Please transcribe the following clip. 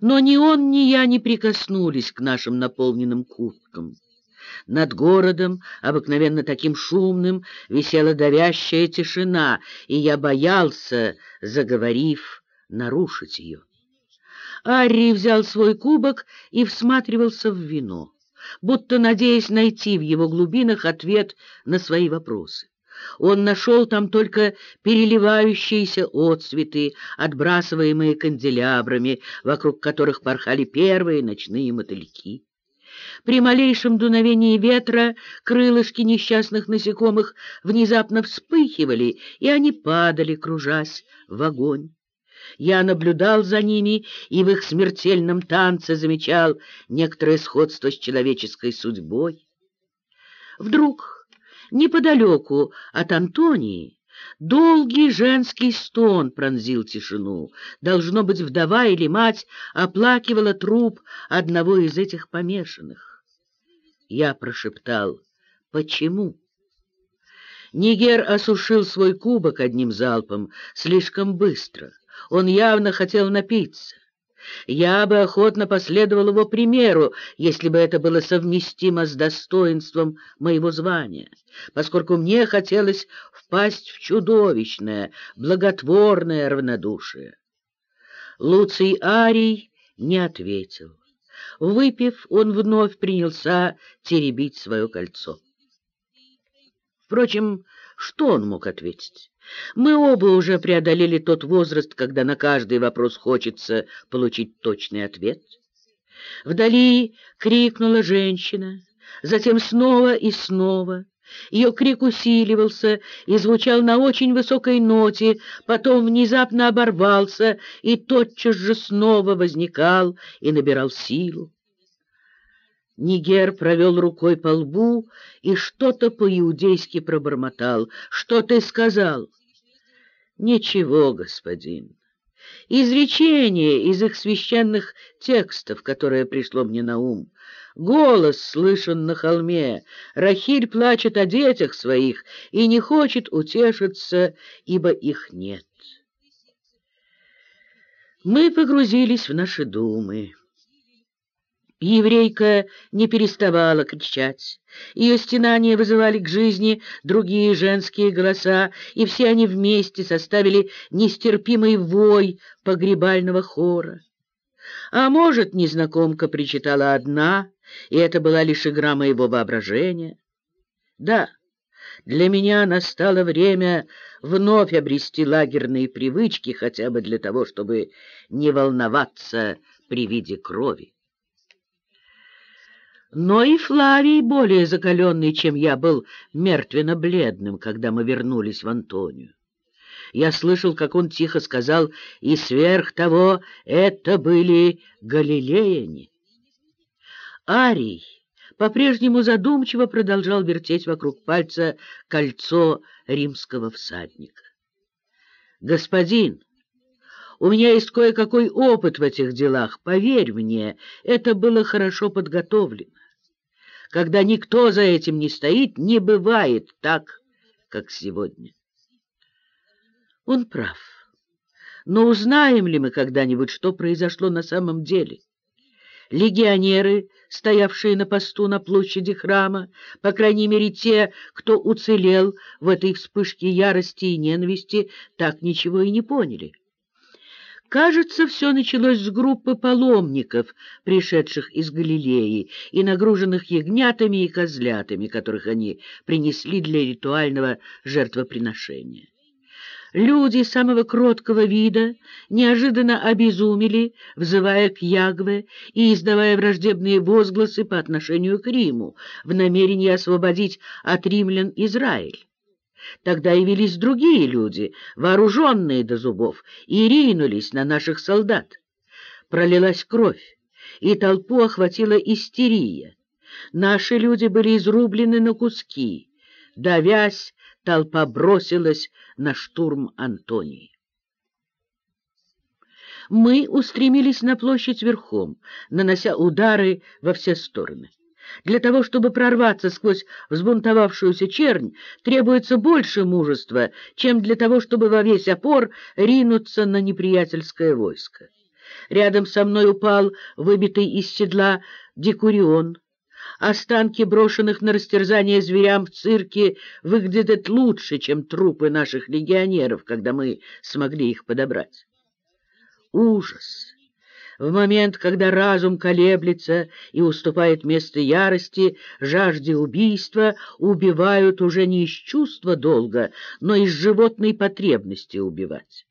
Но ни он, ни я не прикоснулись к нашим наполненным кубкам. Над городом, обыкновенно таким шумным, висела давящая тишина, и я боялся, заговорив, нарушить ее. Арри взял свой кубок и всматривался в вино, будто надеясь найти в его глубинах ответ на свои вопросы. Он нашел там только переливающиеся отцветы, отбрасываемые канделябрами, вокруг которых порхали первые ночные мотыльки. При малейшем дуновении ветра крылышки несчастных насекомых внезапно вспыхивали, и они падали, кружась в огонь. Я наблюдал за ними и в их смертельном танце замечал некоторое сходство с человеческой судьбой. Вдруг Неподалеку от Антонии долгий женский стон пронзил тишину. Должно быть, вдова или мать оплакивала труп одного из этих помешанных. Я прошептал «Почему?» Нигер осушил свой кубок одним залпом слишком быстро. Он явно хотел напиться. Я бы охотно последовал его примеру, если бы это было совместимо с достоинством моего звания, поскольку мне хотелось впасть в чудовищное, благотворное равнодушие. Луций Арий не ответил. Выпив, он вновь принялся теребить свое кольцо. Впрочем, что он мог ответить? Мы оба уже преодолели тот возраст, когда на каждый вопрос хочется получить точный ответ. Вдали крикнула женщина, затем снова и снова. Ее крик усиливался и звучал на очень высокой ноте, потом внезапно оборвался и тотчас же снова возникал и набирал силу. Нигер провел рукой по лбу и что-то по-иудейски пробормотал. «Что ты сказал?» «Ничего, господин. Изречение из их священных текстов, которое пришло мне на ум. Голос слышен на холме. Рахиль плачет о детях своих и не хочет утешиться, ибо их нет». Мы погрузились в наши думы. Еврейка не переставала кричать. Ее стенания вызывали к жизни другие женские голоса, и все они вместе составили нестерпимый вой погребального хора. А может, незнакомка причитала одна, и это была лишь игра моего воображения? Да, для меня настало время вновь обрести лагерные привычки, хотя бы для того, чтобы не волноваться при виде крови. Но и Флавий, более закаленный, чем я, был мертвенно-бледным, когда мы вернулись в Антонию. Я слышал, как он тихо сказал, и сверх того это были галилеяне. Арий по-прежнему задумчиво продолжал вертеть вокруг пальца кольцо римского всадника. «Господин, у меня есть кое-какой опыт в этих делах, поверь мне, это было хорошо подготовлено. Когда никто за этим не стоит, не бывает так, как сегодня. Он прав. Но узнаем ли мы когда-нибудь, что произошло на самом деле? Легионеры, стоявшие на посту на площади храма, по крайней мере те, кто уцелел в этой вспышке ярости и ненависти, так ничего и не поняли. Кажется, все началось с группы паломников, пришедших из Галилеи и нагруженных ягнятами и козлятами, которых они принесли для ритуального жертвоприношения. Люди самого кроткого вида неожиданно обезумели, взывая к Ягве и издавая враждебные возгласы по отношению к Риму в намерении освободить от римлян Израиль. Тогда явились другие люди, вооруженные до зубов, и ринулись на наших солдат. Пролилась кровь, и толпу охватила истерия. Наши люди были изрублены на куски. Давясь, толпа бросилась на штурм Антонии. Мы устремились на площадь верхом, нанося удары во все стороны. Для того, чтобы прорваться сквозь взбунтовавшуюся чернь, требуется больше мужества, чем для того, чтобы во весь опор ринуться на неприятельское войско. Рядом со мной упал, выбитый из седла, декурион. Останки брошенных на растерзание зверям в цирке выглядят лучше, чем трупы наших легионеров, когда мы смогли их подобрать. Ужас! В момент, когда разум колеблется и уступает место ярости, жажде убийства, убивают уже не из чувства долга, но из животной потребности убивать.